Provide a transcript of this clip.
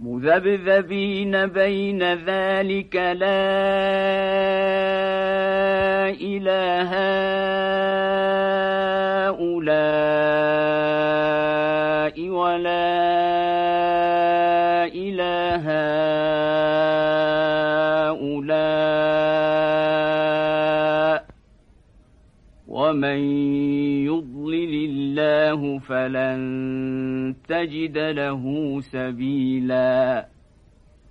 مذبذبين بين ذلك لا إله هؤلاء ولا إله هؤلاء. ومن يضلل الله فلن تجد له سبيلاً.